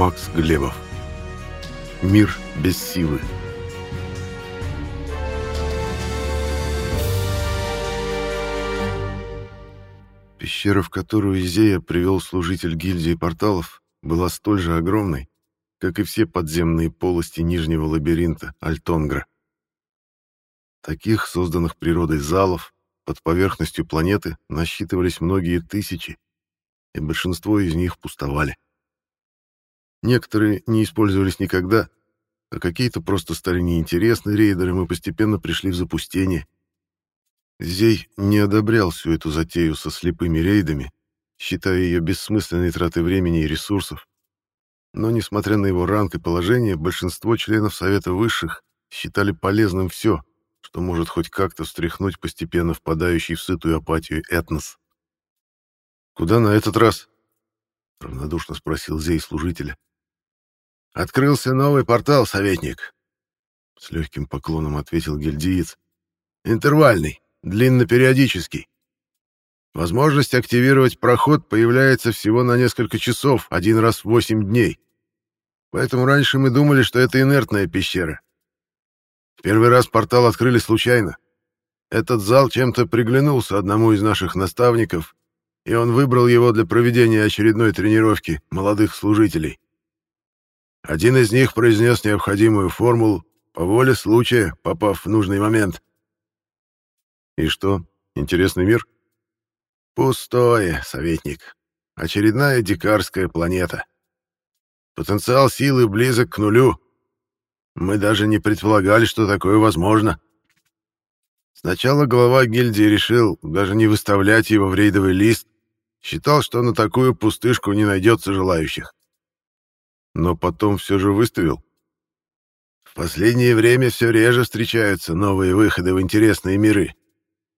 Макс Глебов. Мир без силы. Пещера, в которую Изея привел служитель гильдии порталов, была столь же огромной, как и все подземные полости нижнего лабиринта Альтонгра. Таких, созданных природой залов, под поверхностью планеты насчитывались многие тысячи, и большинство из них пустовали. Некоторые не использовались никогда, а какие-то просто стали неинтересны рейдерам и постепенно пришли в запустение. Зей не одобрял всю эту затею со слепыми рейдами, считая ее бессмысленной тратой времени и ресурсов. Но, несмотря на его ранг и положение, большинство членов Совета Высших считали полезным все, что может хоть как-то встряхнуть постепенно впадающий в сытую апатию этнос. «Куда на этот раз?» — равнодушно спросил Зей служителя. «Открылся новый портал, советник», — с легким поклоном ответил гильдиец. «Интервальный, длиннопериодический. Возможность активировать проход появляется всего на несколько часов, один раз в восемь дней. Поэтому раньше мы думали, что это инертная пещера. В первый раз портал открыли случайно. Этот зал чем-то приглянулся одному из наших наставников, и он выбрал его для проведения очередной тренировки молодых служителей. Один из них произнес необходимую формулу, по воле случая, попав в нужный момент. «И что, интересный мир?» Пустое, советник. Очередная дикарская планета. Потенциал силы близок к нулю. Мы даже не предполагали, что такое возможно. Сначала глава гильдии решил даже не выставлять его в рейдовый лист. Считал, что на такую пустышку не найдется желающих. Но потом все же выставил. В последнее время все реже встречаются новые выходы в интересные миры.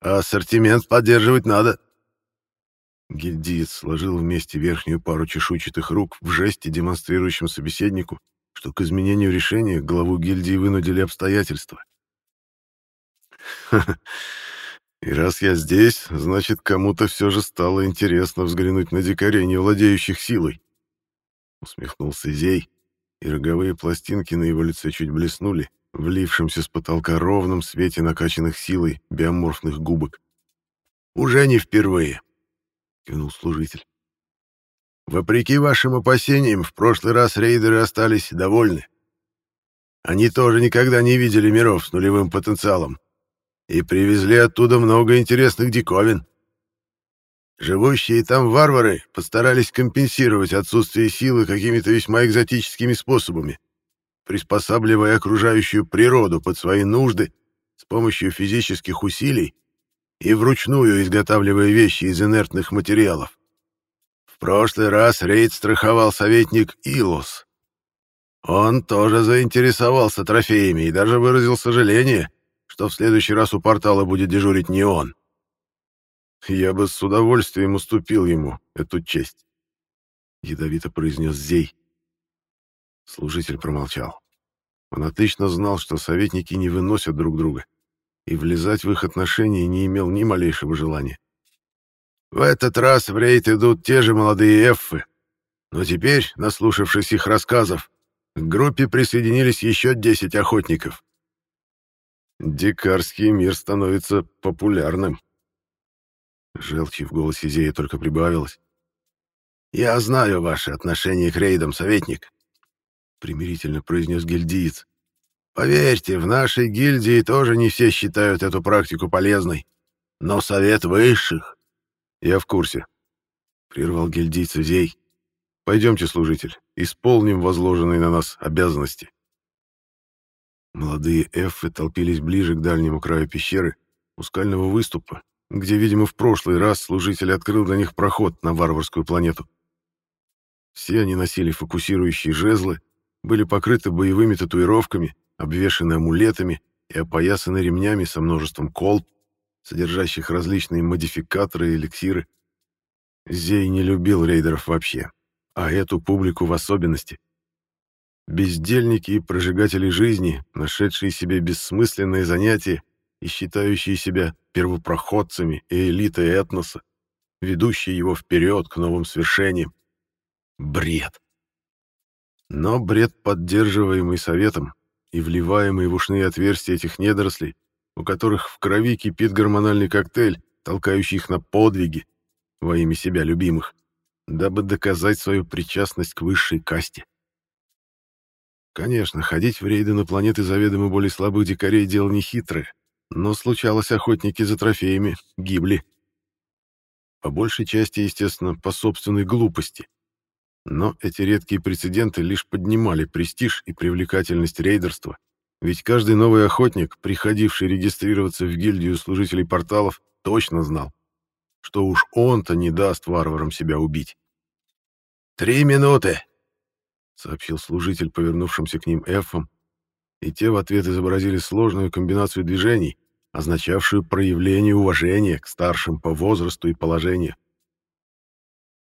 А ассортимент поддерживать надо. — Гильдиец сложил вместе верхнюю пару чешуйчатых рук в жесте, демонстрирующем собеседнику, что к изменению решения главу гильдии вынудили обстоятельства. И раз я здесь, значит, кому-то все же стало интересно взглянуть на дикарей, не владеющих силой. Усмехнулся Зей, и роговые пластинки на его лице чуть блеснули, влившимся с потолка ровном свете накачанных силой биоморфных губок. «Уже не впервые», — кивнул служитель. «Вопреки вашим опасениям, в прошлый раз рейдеры остались довольны. Они тоже никогда не видели миров с нулевым потенциалом и привезли оттуда много интересных диковин. Живущие там варвары постарались компенсировать отсутствие силы какими-то весьма экзотическими способами, приспосабливая окружающую природу под свои нужды с помощью физических усилий и вручную изготавливая вещи из инертных материалов. В прошлый раз рейд страховал советник Илос. Он тоже заинтересовался трофеями и даже выразил сожаление, что в следующий раз у портала будет дежурить не он. «Я бы с удовольствием уступил ему эту честь», — ядовито произнес Зей. Служитель промолчал. Он отлично знал, что советники не выносят друг друга и влезать в их отношения не имел ни малейшего желания. В этот раз в рейд идут те же молодые эффы, но теперь, наслушавшись их рассказов, к группе присоединились еще 10 охотников. Дикарский мир становится популярным. Желчи в голосе Зея только прибавилось. «Я знаю ваши отношения к рейдам, советник», — примирительно произнес гильдиец. Поверьте, в нашей гильдии тоже не все считают эту практику полезной. Но совет высших... Я в курсе. Прервал гильдийца Зей. Пойдемте, служитель, исполним возложенные на нас обязанности. Молодые эффы толпились ближе к дальнему краю пещеры, у скального выступа, где, видимо, в прошлый раз служитель открыл для них проход на варварскую планету. Все они носили фокусирующие жезлы, были покрыты боевыми татуировками, обвешаны амулетами и опоясаны ремнями со множеством колб, содержащих различные модификаторы и эликсиры. Зей не любил рейдеров вообще, а эту публику в особенности. Бездельники и прожигатели жизни, нашедшие себе бессмысленные занятия и считающие себя первопроходцами и элитой этноса, ведущие его вперед к новым свершениям. Бред. Но бред, поддерживаемый советом и вливаемый в ушные отверстия этих недорослей, у которых в крови кипит гормональный коктейль, толкающий их на подвиги во имя себя любимых, дабы доказать свою причастность к высшей касте. Конечно, ходить в рейды на планеты заведомо более слабых дикарей дело нехитрое, но случалось, охотники за трофеями гибли. По большей части, естественно, по собственной глупости. Но эти редкие прецеденты лишь поднимали престиж и привлекательность рейдерства, ведь каждый новый охотник, приходивший регистрироваться в гильдию служителей порталов, точно знал, что уж он-то не даст варварам себя убить. «Три минуты!» — сообщил служитель, повернувшимся к ним эфом, и те в ответ изобразили сложную комбинацию движений, означавшую проявление уважения к старшим по возрасту и положению.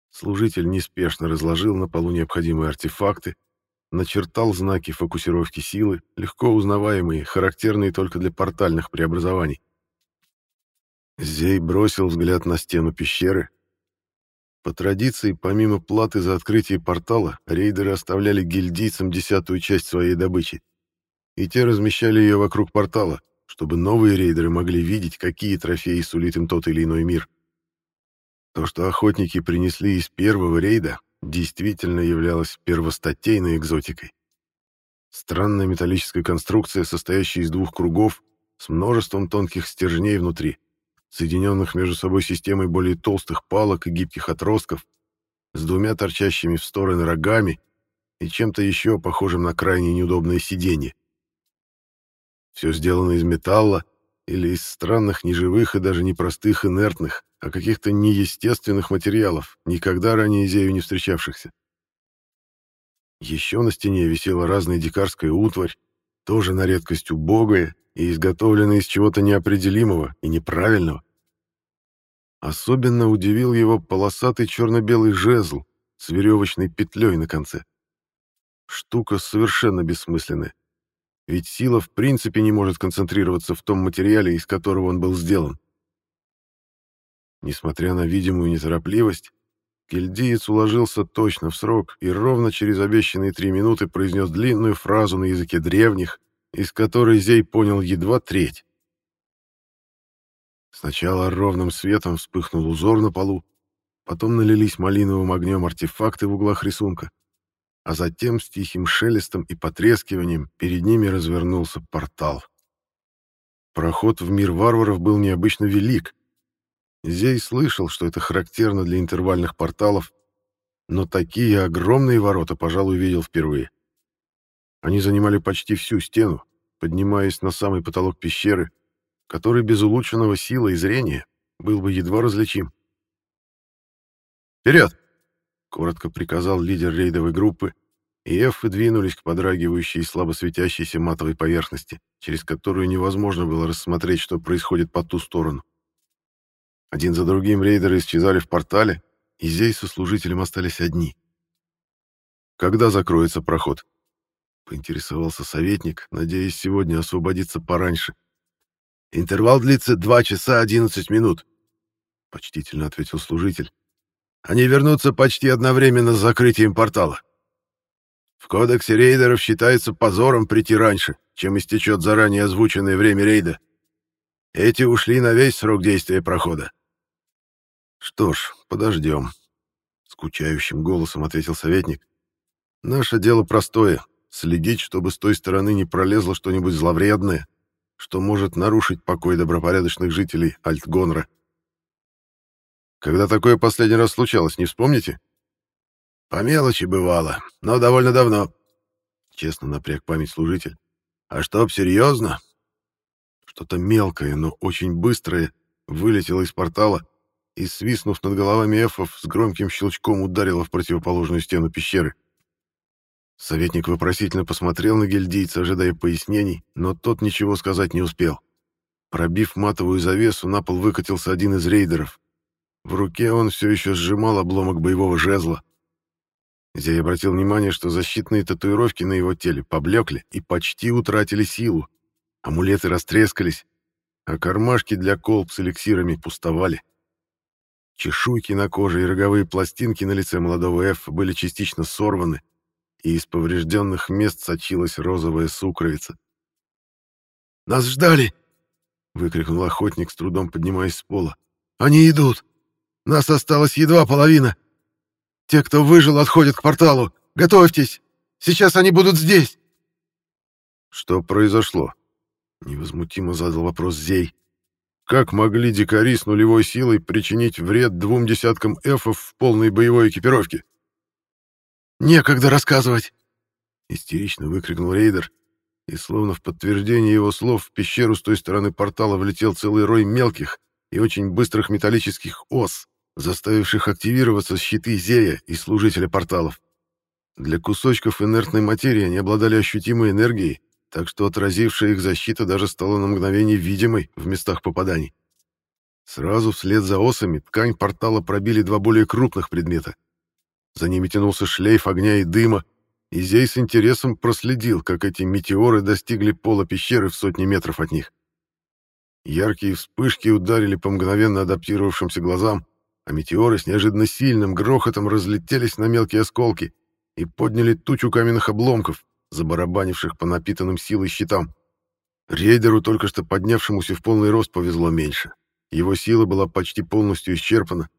Служитель неспешно разложил на полу необходимые артефакты, начертал знаки фокусировки силы, легко узнаваемые, характерные только для портальных преобразований. Зей бросил взгляд на стену пещеры. По традиции, помимо платы за открытие портала, рейдеры оставляли гильдийцам десятую часть своей добычи, и те размещали ее вокруг портала, чтобы новые рейдеры могли видеть, какие трофеи сулит им тот или иной мир. То, что охотники принесли из первого рейда, действительно являлось первостатейной экзотикой. Странная металлическая конструкция, состоящая из двух кругов, с множеством тонких стержней внутри, соединенных между собой системой более толстых палок и гибких отростков, с двумя торчащими в стороны рогами и чем-то еще похожим на крайне неудобное сиденье. Все сделано из металла или из странных неживых и даже непростых инертных, а каких-то неестественных материалов, никогда ранее Зею не встречавшихся. Еще на стене висела разная дикарская утварь, тоже на редкость убогая и изготовленная из чего-то неопределимого и неправильного. Особенно удивил его полосатый черно-белый жезл с веревочной петлей на конце. Штука совершенно бессмысленная. Ведь сила в принципе не может концентрироваться в том материале, из которого он был сделан. Несмотря на видимую неторопливость, кельдиец уложился точно в срок и ровно через обещанные три минуты произнес длинную фразу на языке древних, из которой Зей понял едва треть. Сначала ровным светом вспыхнул узор на полу, потом налились малиновым огнем артефакты в углах рисунка, а затем с тихим шелестом и потрескиванием перед ними развернулся портал. Проход в мир варваров был необычно велик, Зей слышал, что это характерно для интервальных порталов, но такие огромные ворота, пожалуй, видел впервые. Они занимали почти всю стену, поднимаясь на самый потолок пещеры, который без улучшенного силы и зрения был бы едва различим. «Вперед!» — коротко приказал лидер рейдовой группы, и эфы двинулись к подрагивающей и слабо светящейся матовой поверхности, через которую невозможно было рассмотреть, что происходит по ту сторону. Один за другим рейдеры исчезали в портале, и здесь со служителем остались одни. «Когда закроется проход?» — поинтересовался советник, надеясь сегодня освободиться пораньше. «Интервал длится два часа одиннадцать минут», — почтительно ответил служитель. «Они вернутся почти одновременно с закрытием портала. В кодексе рейдеров считается позором прийти раньше, чем истечет заранее озвученное время рейда. Эти ушли на весь срок действия прохода. «Что ж, подождем», — скучающим голосом ответил советник. «Наше дело простое — следить, чтобы с той стороны не пролезло что-нибудь зловредное, что может нарушить покой добропорядочных жителей Альтгонра. Когда такое последний раз случалось, не вспомните?» «По мелочи бывало, но довольно давно», — честно напряг память служитель. «А чтоб серьезно?» Что-то мелкое, но очень быстрое вылетело из портала и, свистнув над головами эфов, с громким щелчком ударила в противоположную стену пещеры. Советник вопросительно посмотрел на гильдийца, ожидая пояснений, но тот ничего сказать не успел. Пробив матовую завесу, на пол выкатился один из рейдеров. В руке он все еще сжимал обломок боевого жезла. Зей обратил внимание, что защитные татуировки на его теле поблекли и почти утратили силу. Амулеты растрескались, а кармашки для колб с эликсирами пустовали. Чешуйки на коже и роговые пластинки на лице молодого Эф были частично сорваны, и из поврежденных мест сочилась розовая сукровица. «Нас ждали!» — выкрикнул охотник, с трудом поднимаясь с пола. «Они идут! Нас осталась едва половина! Те, кто выжил, отходят к порталу! Готовьтесь! Сейчас они будут здесь!» «Что произошло?» — невозмутимо задал вопрос Зей. «Как могли дикари с нулевой силой причинить вред двум десяткам эфов в полной боевой экипировке?» «Некогда рассказывать!» — истерично выкрикнул рейдер, и словно в подтверждение его слов в пещеру с той стороны портала влетел целый рой мелких и очень быстрых металлических ос, заставивших активироваться щиты Зея и служителя порталов. Для кусочков инертной материи они обладали ощутимой энергией, так что отразившая их защита даже стала на мгновение видимой в местах попаданий. Сразу вслед за осами ткань портала пробили два более крупных предмета. За ними тянулся шлейф огня и дыма, и Зей с интересом проследил, как эти метеоры достигли пола пещеры в сотни метров от них. Яркие вспышки ударили по мгновенно адаптировавшимся глазам, а метеоры с неожиданно сильным грохотом разлетелись на мелкие осколки и подняли тучу каменных обломков, забарабанивших по напитанным силой щитам. Рейдеру, только что поднявшемуся в полный рост, повезло меньше. Его сила была почти полностью исчерпана,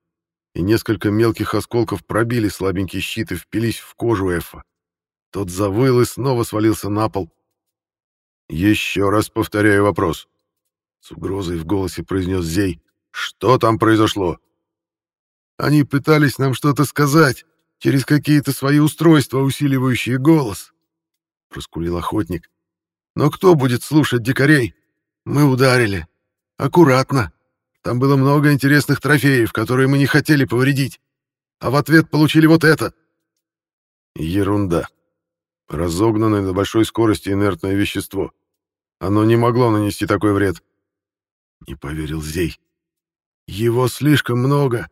и несколько мелких осколков пробили слабенький щит и впились в кожу Эфа. Тот завыл и снова свалился на пол. «Еще раз повторяю вопрос», — с угрозой в голосе произнес Зей. «Что там произошло?» «Они пытались нам что-то сказать через какие-то свои устройства, усиливающие голос», — проскулил охотник. «Но кто будет слушать дикарей? Мы ударили. Аккуратно. Там было много интересных трофеев, которые мы не хотели повредить. А в ответ получили вот это». «Ерунда», Разогнанное на большой скорости инертное вещество. Оно не могло нанести такой вред. Не поверил Зей. Его слишком много.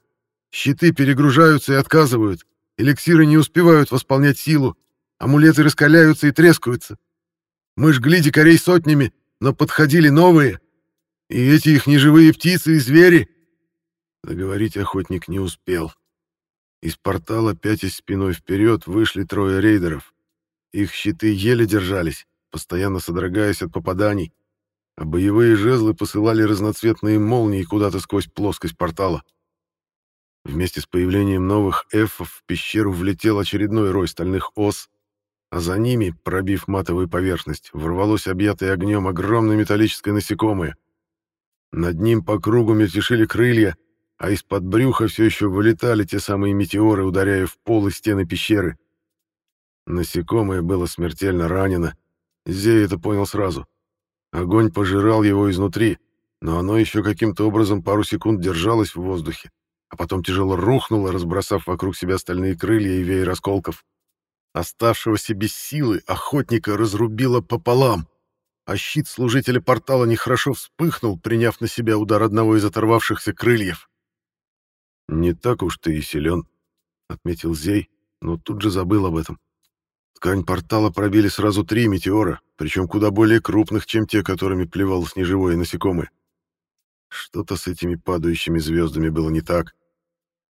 Щиты перегружаются и отказывают. Эликсиры не успевают восполнять силу. Амулеты раскаляются и трескаются. Мы жгли дикарей сотнями, но подходили новые. И эти их неживые птицы и звери. Договорить охотник не успел. Из портала, пятясь спиной вперед, вышли трое рейдеров. Их щиты еле держались, постоянно содрогаясь от попаданий, а боевые жезлы посылали разноцветные молнии куда-то сквозь плоскость портала. Вместе с появлением новых эфов в пещеру влетел очередной рой стальных ос, а за ними, пробив матовую поверхность, ворвалось объятое огнем огромное металлическое насекомое. Над ним по кругу мельтешили крылья, а из-под брюха все еще вылетали те самые метеоры, ударяя в пол и стены пещеры. Насекомое было смертельно ранено. Зей это понял сразу. Огонь пожирал его изнутри, но оно еще каким-то образом пару секунд держалось в воздухе, а потом тяжело рухнуло, разбросав вокруг себя стальные крылья и веер осколков. Оставшегося без силы охотника разрубило пополам, а щит служителя портала нехорошо вспыхнул, приняв на себя удар одного из оторвавшихся крыльев. «Не так уж ты и силен», — отметил Зей, но тут же забыл об этом. Ткань портала пробили сразу три метеора, причем куда более крупных, чем те, которыми плевалось неживое насекомое. Что-то с этими падающими звездами было не так.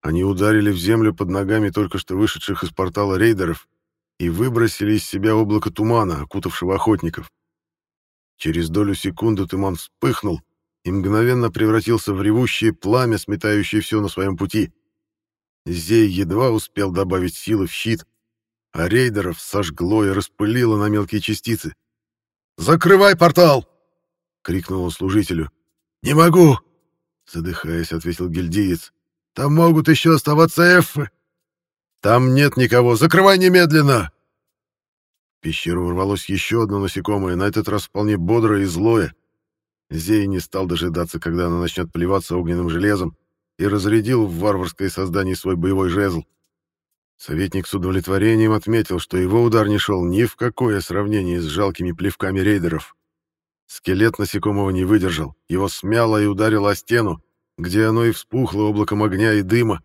Они ударили в землю под ногами только что вышедших из портала рейдеров и выбросили из себя облако тумана, окутавшего охотников. Через долю секунды туман вспыхнул и мгновенно превратился в ревущее пламя, сметающее все на своем пути. Зей едва успел добавить силы в щит, а рейдеров сожгло и распылило на мелкие частицы. «Закрывай портал!» — крикнул он служителю. «Не могу!» — задыхаясь, ответил гильдиец. «Там могут еще оставаться эффы!» «Там нет никого! Закрывай немедленно!» В пещеру ворвалось еще одно насекомое, на этот раз вполне бодрое и злое. Зей не стал дожидаться, когда оно начнет плеваться огненным железом, и разрядил в варварское создание свой боевой жезл. Советник с удовлетворением отметил, что его удар не шел ни в какое сравнение с жалкими плевками рейдеров. Скелет насекомого не выдержал, его смяло и ударило о стену, где оно и вспухло облаком огня и дыма.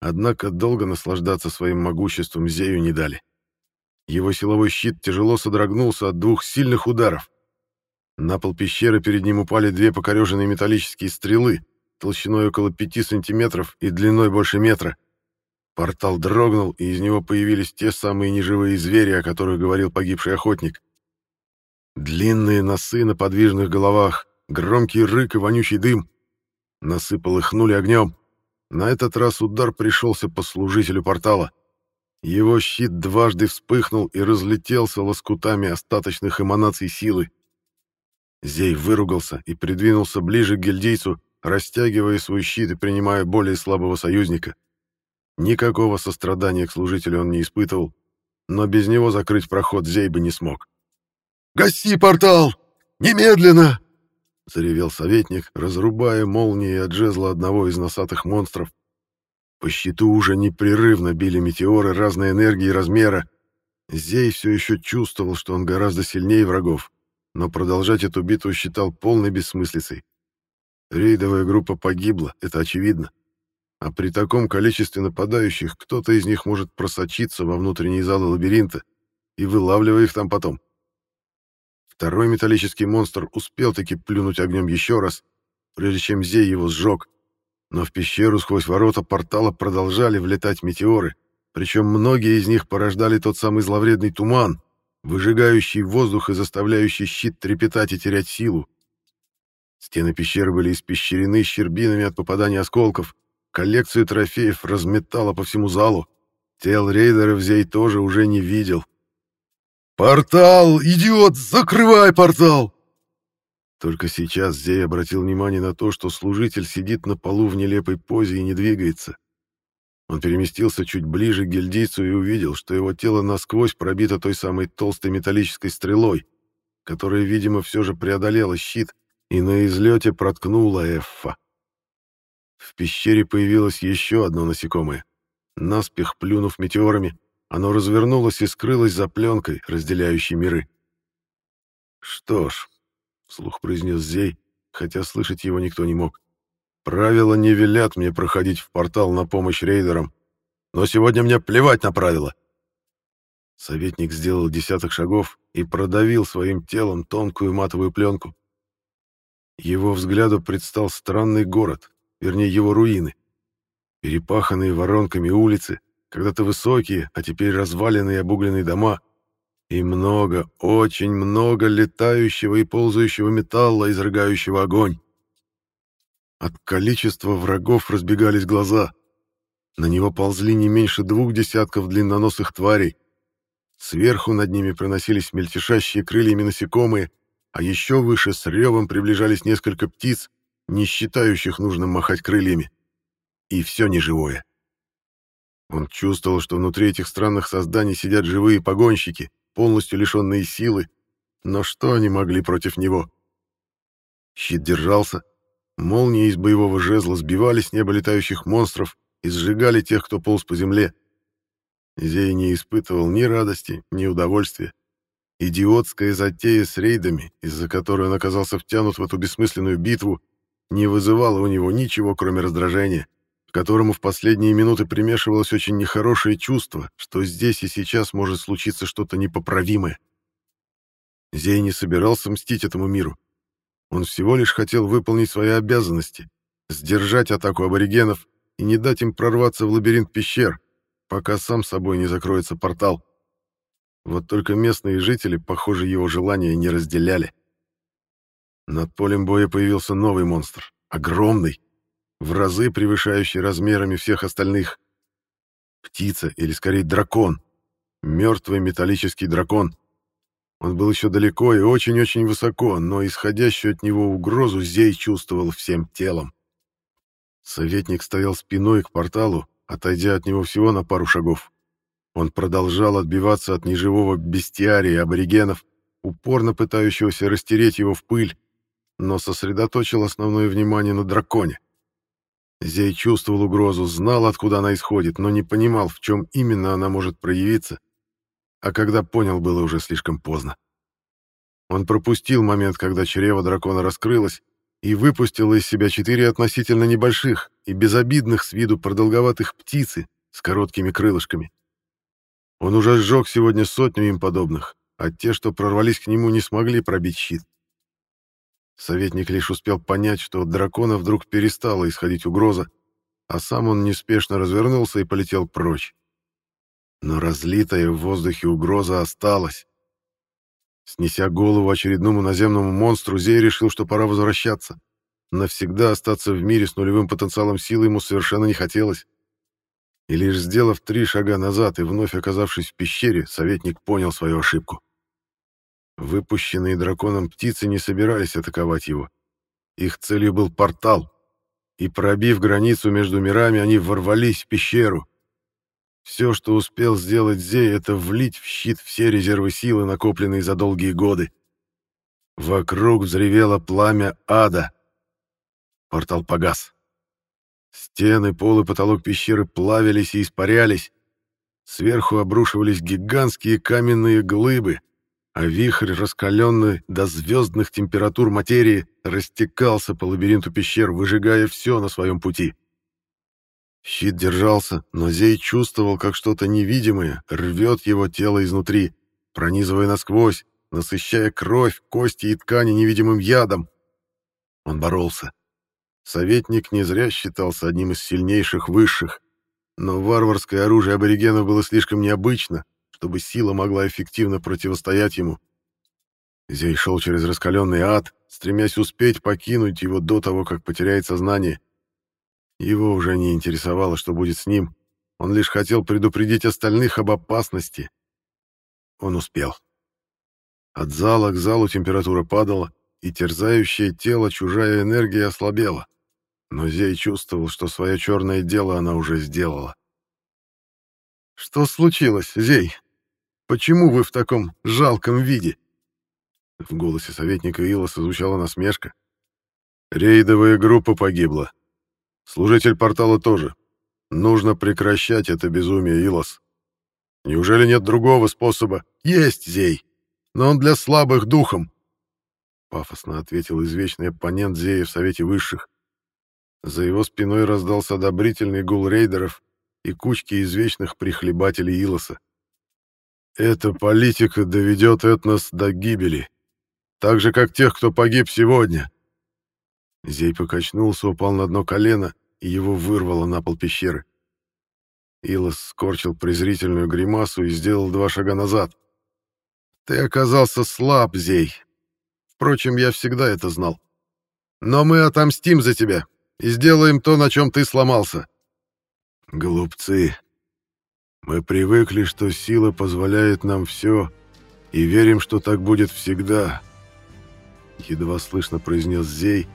Однако долго наслаждаться своим могуществом Зею не дали. Его силовой щит тяжело содрогнулся от двух сильных ударов. На пол пещеры перед ним упали две покореженные металлические стрелы, толщиной около пяти сантиметров и длиной больше метра. Портал дрогнул, и из него появились те самые неживые звери, о которых говорил погибший охотник. Длинные носы на подвижных головах, громкий рык и вонючий дым. Носы полыхнули огнем. На этот раз удар пришелся по служителю портала. Его щит дважды вспыхнул и разлетелся лоскутами остаточных эманаций силы. Зей выругался и придвинулся ближе к гильдейцу, растягивая свой щит и принимая более слабого союзника. Никакого сострадания к служителю он не испытывал, но без него закрыть проход Зей бы не смог. «Гаси портал! Немедленно!» — заревел советник, разрубая молнией от жезла одного из носатых монстров. По щиту уже непрерывно били метеоры разной энергии и размера. Зей все еще чувствовал, что он гораздо сильнее врагов, но продолжать эту битву считал полной бессмыслицей. Рейдовая группа погибла, это очевидно. А при таком количестве нападающих кто-то из них может просочиться во внутренние залы лабиринта и вылавливая их там потом. Второй металлический монстр успел таки плюнуть огнем еще раз, прежде чем Зей его сжег, но в пещеру сквозь ворота портала продолжали влетать метеоры, причем многие из них порождали тот самый зловредный туман, выжигающий воздух и заставляющий щит трепетать и терять силу. Стены пещеры были испещрены щербинами от попадания осколков, коллекцию трофеев разметало по всему залу. Тел рейдеров Зей тоже уже не видел. «Портал! Идиот! Закрывай портал!» Только сейчас Зей обратил внимание на то, что служитель сидит на полу в нелепой позе и не двигается. Он переместился чуть ближе к гильдийцу и увидел, что его тело насквозь пробито той самой толстой металлической стрелой, которая, видимо, все же преодолела щит и на излете проткнула Эффа. В пещере появилось еще одно насекомое. Наспех плюнув метеорами, оно развернулось и скрылось за пленкой, разделяющей миры. Что ж, вслух произнес Зей, хотя слышать его никто не мог. Правила не велят мне проходить в портал на помощь рейдерам, но сегодня мне плевать на правила. Советник сделал десяток шагов и продавил своим телом тонкую матовую пленку. Его взгляду предстал странный город, вернее его руины. Перепаханные воронками улицы, когда-то высокие, а теперь разваленные обугленные дома — и много, очень много летающего и ползающего металла, изрыгающего огонь. От количества врагов разбегались глаза. На него ползли не меньше двух десятков длинноносых тварей. Сверху над ними проносились мельтешащие крыльями насекомые, а еще выше с ревом приближались несколько птиц, не считающих нужным махать крыльями. И все неживое. Он чувствовал, что внутри этих странных созданий сидят живые погонщики — полностью лишенные силы, но что они могли против него? Щит держался, молнии из боевого жезла сбивали с неба летающих монстров и сжигали тех, кто полз по земле. Зей не испытывал ни радости, ни удовольствия. Идиотская затея с рейдами, из-за которой он оказался втянут в эту бессмысленную битву, не вызывала у него ничего, кроме раздражения которому в последние минуты примешивалось очень нехорошее чувство, что здесь и сейчас может случиться что-то непоправимое. Зей не собирался мстить этому миру. Он всего лишь хотел выполнить свои обязанности, сдержать атаку аборигенов и не дать им прорваться в лабиринт пещер, пока сам собой не закроется портал. Вот только местные жители, похоже, его желания не разделяли. Над полем боя появился новый монстр, огромный, в разы превышающий размерами всех остальных. Птица, или скорее дракон. Мертвый металлический дракон. Он был еще далеко и очень-очень высоко, но исходящую от него угрозу Зей чувствовал всем телом. Советник стоял спиной к порталу, отойдя от него всего на пару шагов. Он продолжал отбиваться от неживого бестиария аборигенов, упорно пытающегося растереть его в пыль, но сосредоточил основное внимание на драконе. Зей чувствовал угрозу, знал, откуда она исходит, но не понимал, в чем именно она может проявиться. А когда понял, было уже слишком поздно. Он пропустил момент, когда чрево дракона раскрылось и выпустило из себя четыре относительно небольших и безобидных с виду продолговатых птицы с короткими крылышками. Он уже сжег сегодня сотню им подобных, а те, что прорвались к нему, не смогли пробить щит. Советник лишь успел понять, что от дракона вдруг перестала исходить угроза, а сам он неспешно развернулся и полетел прочь. Но разлитая в воздухе угроза осталась. Снеся голову очередному наземному монстру, Зей решил, что пора возвращаться. Навсегда остаться в мире с нулевым потенциалом силы ему совершенно не хотелось. И лишь сделав три шага назад и вновь оказавшись в пещере, советник понял свою ошибку. Выпущенные драконом птицы не собирались атаковать его. Их целью был портал, и, пробив границу между мирами, они ворвались в пещеру. Все, что успел сделать Зей, это влить в щит все резервы силы, накопленные за долгие годы. Вокруг взревело пламя ада. Портал погас. Стены, пол и потолок пещеры плавились и испарялись. Сверху обрушивались гигантские каменные глыбы, а вихрь, раскаленный до звездных температур материи, растекался по лабиринту пещер, выжигая все на своем пути. Щит держался, но Зей чувствовал, как что-то невидимое рвет его тело изнутри, пронизывая насквозь, насыщая кровь, кости и ткани невидимым ядом. Он боролся. Советник не зря считался одним из сильнейших высших, но варварское оружие аборигенов было слишком необычно, чтобы сила могла эффективно противостоять ему. Зей шел через раскаленный ад, стремясь успеть покинуть его до того, как потеряет сознание. Его уже не интересовало, что будет с ним. Он лишь хотел предупредить остальных об опасности. Он успел. От зала к залу температура падала, и терзающее тело чужая энергия ослабела. Но Зей чувствовал, что свое черное дело она уже сделала. «Что случилось, Зей? Почему вы в таком жалком виде?» В голосе советника Илоса звучала насмешка. «Рейдовая группа погибла. Служитель портала тоже. Нужно прекращать это безумие, Илос. Неужели нет другого способа? Есть, Зей, но он для слабых духом!» Пафосно ответил извечный оппонент Зея в Совете Высших. За его спиной раздался одобрительный гул рейдеров и кучки извечных прихлебателей Илоса. «Эта политика доведет Этнос до гибели, так же, как тех, кто погиб сегодня». Зей покачнулся, упал на дно колено, и его вырвало на пол пещеры. Илос скорчил презрительную гримасу и сделал два шага назад. «Ты оказался слаб, Зей. Впрочем, я всегда это знал. Но мы отомстим за тебя и сделаем то, на чем ты сломался. Глупцы. Мы привыкли, что сила позволяет нам все, и верим, что так будет всегда. Едва слышно произнес Зей,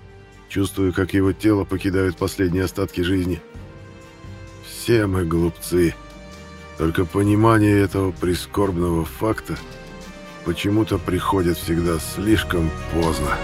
чувствуя, как его тело покидают последние остатки жизни. Все мы глупцы. Только понимание этого прискорбного факта почему-то приходит всегда слишком поздно.